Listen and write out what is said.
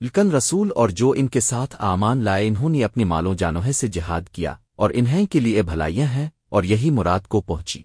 لکن رسول اور جو ان کے ساتھ آمان لائے انہوں نے اپنی مالوں جانوہے سے جہاد کیا اور انہیں کے لیے بھلائیاں ہیں اور یہی مراد کو پہنچی۔